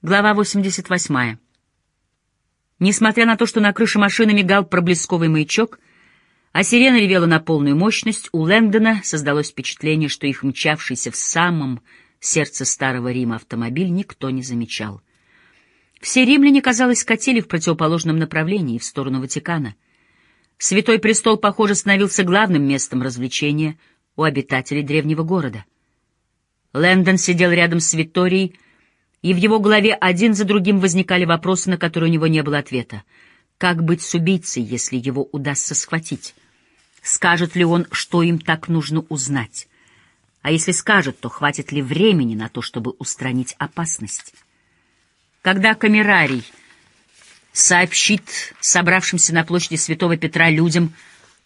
Глава 88. Несмотря на то, что на крыше машины мигал проблесковый маячок, а сирена ревела на полную мощность, у Лэнгдона создалось впечатление, что их мчавшийся в самом сердце Старого Рима автомобиль никто не замечал. Все римляне, казалось, катили в противоположном направлении, в сторону Ватикана. Святой престол, похоже, становился главным местом развлечения у обитателей древнего города. Лэндон сидел рядом с Виторией, и в его голове один за другим возникали вопросы, на которые у него не было ответа. Как быть с убийцей, если его удастся схватить? Скажет ли он, что им так нужно узнать? А если скажет, то хватит ли времени на то, чтобы устранить опасность? Когда камерарий сообщит собравшимся на площади Святого Петра людям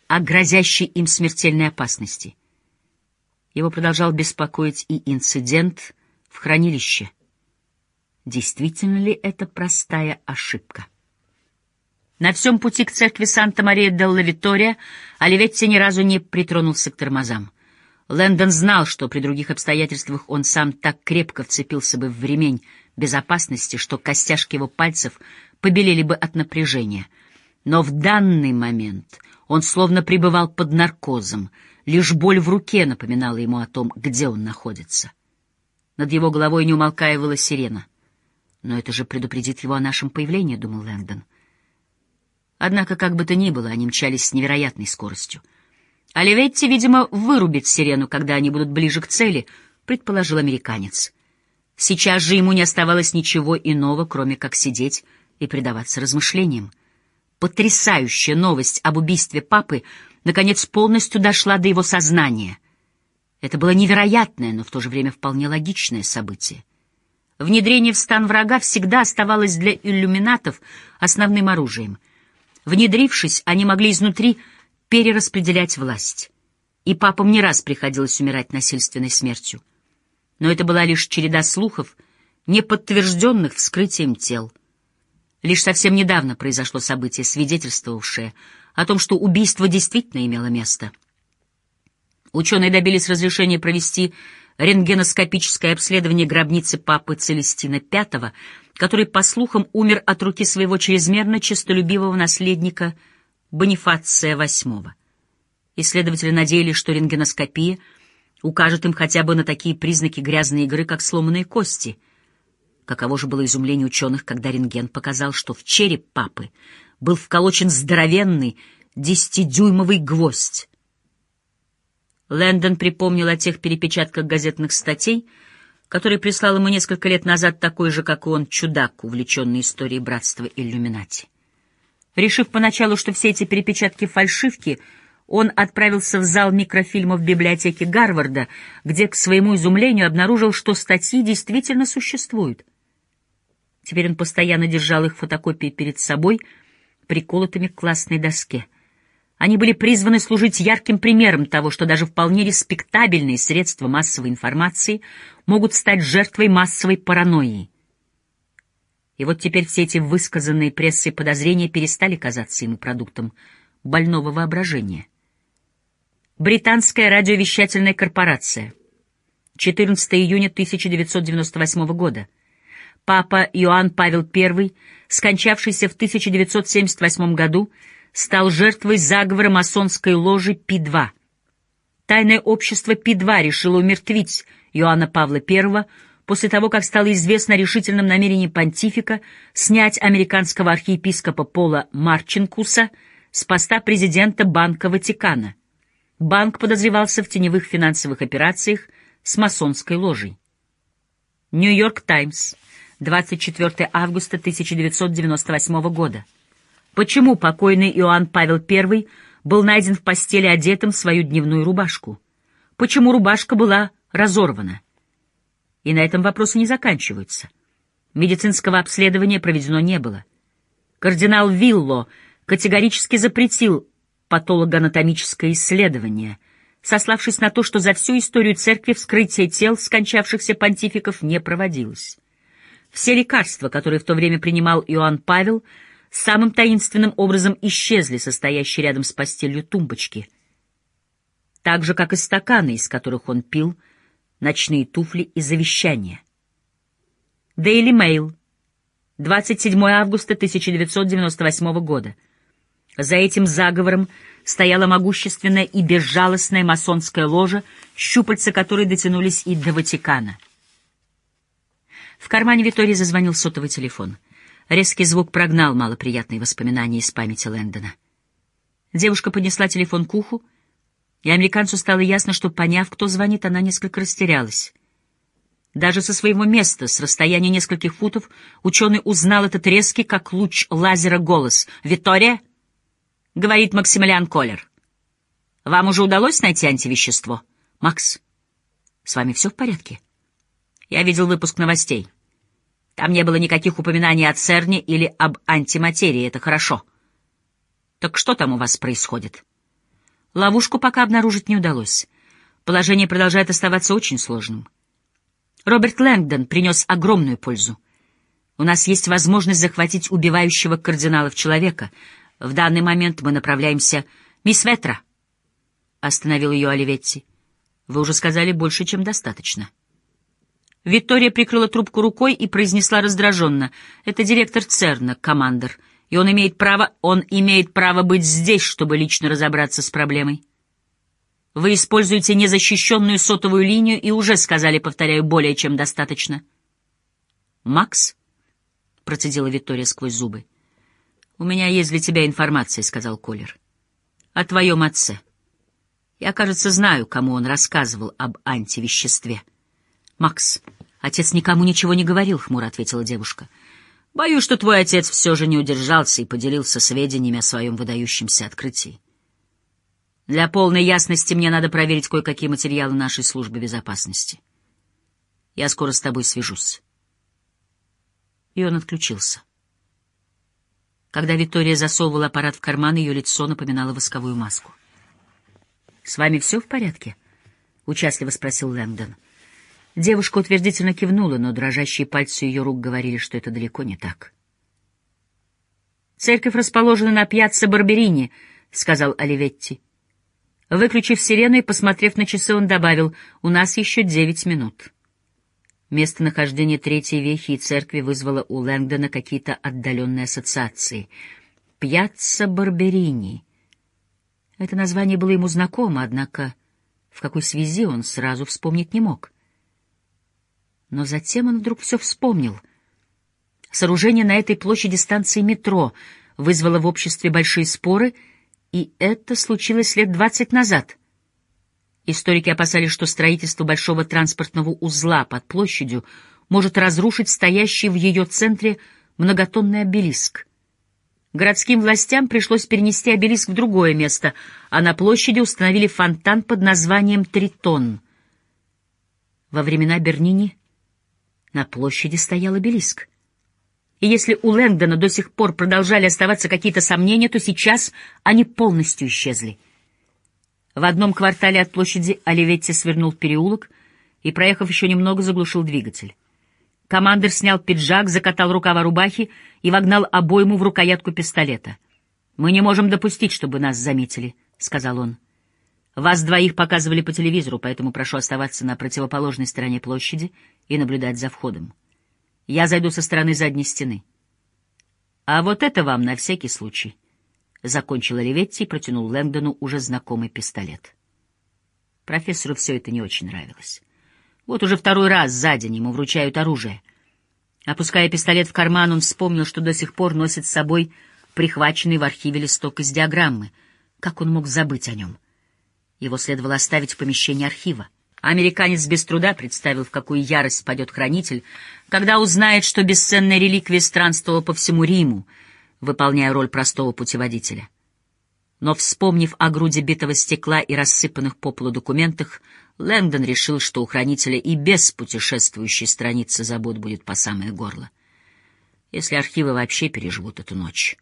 о грозящей им смертельной опасности? Его продолжал беспокоить и инцидент в хранилище — Действительно ли это простая ошибка? На всем пути к церкви Санта-Мария-делла-Витория Оливетти ни разу не притронулся к тормозам. Лэндон знал, что при других обстоятельствах он сам так крепко вцепился бы в ремень безопасности, что костяшки его пальцев побелели бы от напряжения. Но в данный момент он словно пребывал под наркозом, лишь боль в руке напоминала ему о том, где он находится. Над его головой не умолкаивала сирена. Но это же предупредит его о нашем появлении, — думал Лэндон. Однако, как бы то ни было, они мчались с невероятной скоростью. Оливетти, видимо, вырубит сирену, когда они будут ближе к цели, — предположил американец. Сейчас же ему не оставалось ничего иного, кроме как сидеть и предаваться размышлениям. Потрясающая новость об убийстве папы наконец полностью дошла до его сознания. Это было невероятное, но в то же время вполне логичное событие. Внедрение в стан врага всегда оставалось для иллюминатов основным оружием. Внедрившись, они могли изнутри перераспределять власть. И папам не раз приходилось умирать насильственной смертью. Но это была лишь череда слухов, не подтвержденных вскрытием тел. Лишь совсем недавно произошло событие, свидетельствовавшее о том, что убийство действительно имело место. Ученые добились разрешения провести рентгеноскопическое обследование гробницы папы Целестина V, который, по слухам, умер от руки своего чрезмерно честолюбивого наследника Бонифация VIII. Исследователи надеялись, что рентгеноскопия укажет им хотя бы на такие признаки грязной игры, как сломанные кости. Каково же было изумление ученых, когда рентген показал, что в череп папы был вколочен здоровенный десятидюймовый гвоздь, Лэндон припомнил о тех перепечатках газетных статей, которые прислал ему несколько лет назад такой же, как и он, чудак, увлеченный историей братства иллюминати. Решив поначалу, что все эти перепечатки фальшивки, он отправился в зал микрофильмов библиотеки Гарварда, где, к своему изумлению, обнаружил, что статьи действительно существуют. Теперь он постоянно держал их фотокопии перед собой, приколотыми к классной доске. Они были призваны служить ярким примером того, что даже вполне респектабельные средства массовой информации могут стать жертвой массовой паранойи. И вот теперь все эти высказанные прессой подозрения перестали казаться ему продуктом больного воображения. Британская радиовещательная корпорация. 14 июня 1998 года. Папа Иоанн Павел I, скончавшийся в 1978 году, стал жертвой заговора масонской ложи Пи-2. Тайное общество Пи-2 решило умертвить Иоанна Павла I после того, как стало известно о решительном намерении понтифика снять американского архиепископа Пола Марченкуса с поста президента Банка Ватикана. Банк подозревался в теневых финансовых операциях с масонской ложей. Нью-Йорк Таймс, 24 августа 1998 года. Почему покойный Иоанн Павел I был найден в постели одетым в свою дневную рубашку? Почему рубашка была разорвана? И на этом вопросы не заканчиваются. Медицинского обследования проведено не было. Кардинал Вилло категорически запретил патологоанатомическое исследование, сославшись на то, что за всю историю церкви вскрытие тел скончавшихся понтификов не проводилось. Все лекарства, которые в то время принимал Иоанн Павел, самым таинственным образом исчезли состоящие рядом с постелью тумбочки, так же, как и стаканы, из которых он пил, ночные туфли и завещания. Daily Mail, 27 августа 1998 года. За этим заговором стояла могущественная и безжалостная масонская ложа, щупальца которой дотянулись и до Ватикана. В кармане Витории зазвонил сотовый телефон. Резкий звук прогнал малоприятные воспоминания из памяти Лэндона. Девушка поднесла телефон к уху, и американцу стало ясно, что, поняв, кто звонит, она несколько растерялась. Даже со своего места, с расстояния нескольких футов, ученый узнал этот резкий, как луч лазера, голос. «Виктория?» — говорит Максимилиан Коллер. «Вам уже удалось найти антивещество?» «Макс, с вами все в порядке?» «Я видел выпуск новостей. Там не было никаких упоминаний о ЦЕРНе или об антиматерии, это хорошо. Так что там у вас происходит?» Ловушку пока обнаружить не удалось. Положение продолжает оставаться очень сложным. Роберт Лэнгдон принес огромную пользу. У нас есть возможность захватить убивающего кардиналов человека. В данный момент мы направляемся... «Мисс Ветра!» — остановил ее Оливетти. «Вы уже сказали больше, чем достаточно». Виктория прикрыла трубку рукой и произнесла раздраженно. «Это директор ЦЕРНа, командор, и он имеет право... Он имеет право быть здесь, чтобы лично разобраться с проблемой». Вы используете незащищенную сотовую линию и уже сказали, повторяю, более чем достаточно. «Макс?» — процедила Виктория сквозь зубы. «У меня есть для тебя информация», — сказал Колер. «О твоем отце. Я, кажется, знаю, кому он рассказывал об антивеществе». «Макс, отец никому ничего не говорил», — хмуро ответила девушка. «Боюсь, что твой отец все же не удержался и поделился сведениями о своем выдающемся открытии. Для полной ясности мне надо проверить кое-какие материалы нашей службы безопасности. Я скоро с тобой свяжусь. И он отключился. Когда Виктория засовывала аппарат в карман, ее лицо напоминало восковую маску. «С вами все в порядке?» — участливо спросил Лэнгдон. Девушка утвердительно кивнула, но дрожащие пальцы ее рук говорили, что это далеко не так. «Церковь расположена на пьяцца Барберини», — сказал Оливетти. Выключив сирену и посмотрев на часы, он добавил, «У нас еще девять минут». Местонахождение Третьей Вехи и церкви вызвало у Лэнгдона какие-то отдаленные ассоциации. «Пьяцца Барберини». Это название было ему знакомо, однако в какой связи он сразу вспомнить не мог. Но затем он вдруг все вспомнил. Сооружение на этой площади станции метро вызвало в обществе большие споры — и это случилось лет двадцать назад. Историки опасались, что строительство большого транспортного узла под площадью может разрушить стоящий в ее центре многотонный обелиск. Городским властям пришлось перенести обелиск в другое место, а на площади установили фонтан под названием «Тритон». Во времена Бернини на площади стоял обелиск. И если у Лэнгдона до сих пор продолжали оставаться какие-то сомнения, то сейчас они полностью исчезли. В одном квартале от площади Оливетти свернул в переулок и, проехав еще немного, заглушил двигатель. Командир снял пиджак, закатал рукава рубахи и вогнал обойму в рукоятку пистолета. «Мы не можем допустить, чтобы нас заметили», — сказал он. «Вас двоих показывали по телевизору, поэтому прошу оставаться на противоположной стороне площади и наблюдать за входом». Я зайду со стороны задней стены. А вот это вам на всякий случай. Закончил Оливетти и протянул Лэнгдону уже знакомый пистолет. Профессору все это не очень нравилось. Вот уже второй раз за день ему вручают оружие. Опуская пистолет в карман, он вспомнил, что до сих пор носит с собой прихваченный в архиве листок из диаграммы. Как он мог забыть о нем? Его следовало оставить в помещении архива. Американец без труда представил, в какую ярость падет хранитель, когда узнает, что бесценная реликвия странствовала по всему Риму, выполняя роль простого путеводителя. Но, вспомнив о груди битого стекла и рассыпанных по полу документах, Лэнгдон решил, что у хранителя и без путешествующей страницы забот будет по самое горло. Если архивы вообще переживут эту ночь.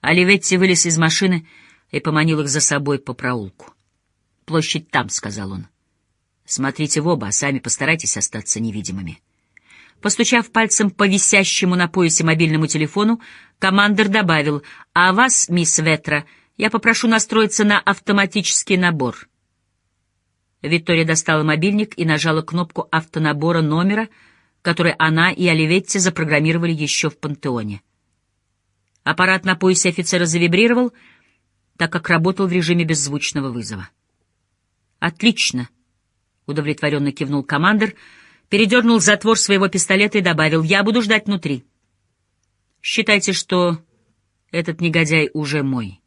Оливетти вылез из машины и поманил их за собой по проулку. «Площадь там», — сказал он. Смотрите в оба, а сами постарайтесь остаться невидимыми. Постучав пальцем по висящему на поясе мобильному телефону, командир добавил, «А вас, мисс Ветра, я попрошу настроиться на автоматический набор». Виктория достала мобильник и нажала кнопку автонабора номера, который она и Оливетти запрограммировали еще в пантеоне. Аппарат на поясе офицера завибрировал, так как работал в режиме беззвучного вызова. «Отлично!» — удовлетворенно кивнул командир, передернул затвор своего пистолета и добавил, «Я буду ждать внутри. Считайте, что этот негодяй уже мой».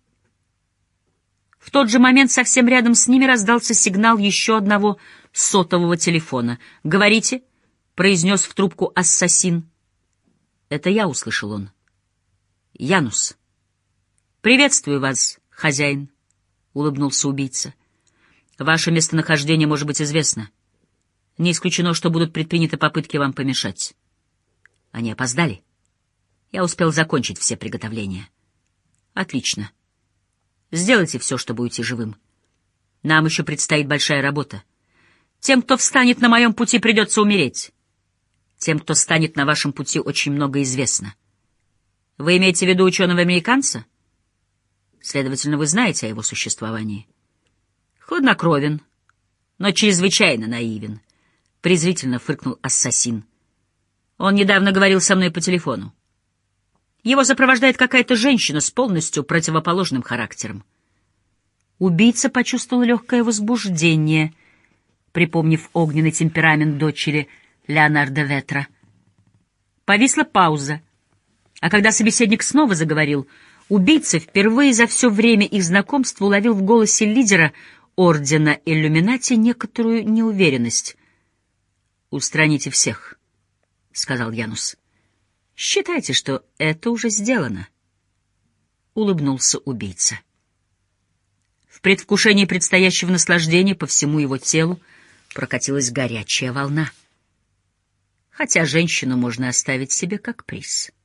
В тот же момент совсем рядом с ними раздался сигнал еще одного сотового телефона. «Говорите», — произнес в трубку ассасин. «Это я», — услышал он. «Янус». «Приветствую вас, хозяин», — улыбнулся убийца. «Ваше местонахождение может быть известно. Не исключено, что будут предприняты попытки вам помешать». Они опоздали. Я успел закончить все приготовления. «Отлично. Сделайте все, чтобы уйти живым. Нам еще предстоит большая работа. Тем, кто встанет на моем пути, придется умереть. Тем, кто станет на вашем пути, очень много известно. Вы имеете в виду ученого-американца? Следовательно, вы знаете о его существовании. Хладнокровен, но чрезвычайно наивен, — презрительно фыркнул ассасин. Он недавно говорил со мной по телефону. Его сопровождает какая-то женщина с полностью противоположным характером. Убийца почувствовал легкое возбуждение, припомнив огненный темперамент дочери Леонардо Ветра. Повисла пауза — а когда собеседник снова заговорил, убийца впервые за все время их знакомства уловил в голосе лидера Ордена Иллюминати некоторую неуверенность. «Устраните всех», — сказал Янус. «Считайте, что это уже сделано», — улыбнулся убийца. В предвкушении предстоящего наслаждения по всему его телу прокатилась горячая волна. Хотя женщину можно оставить себе как приз —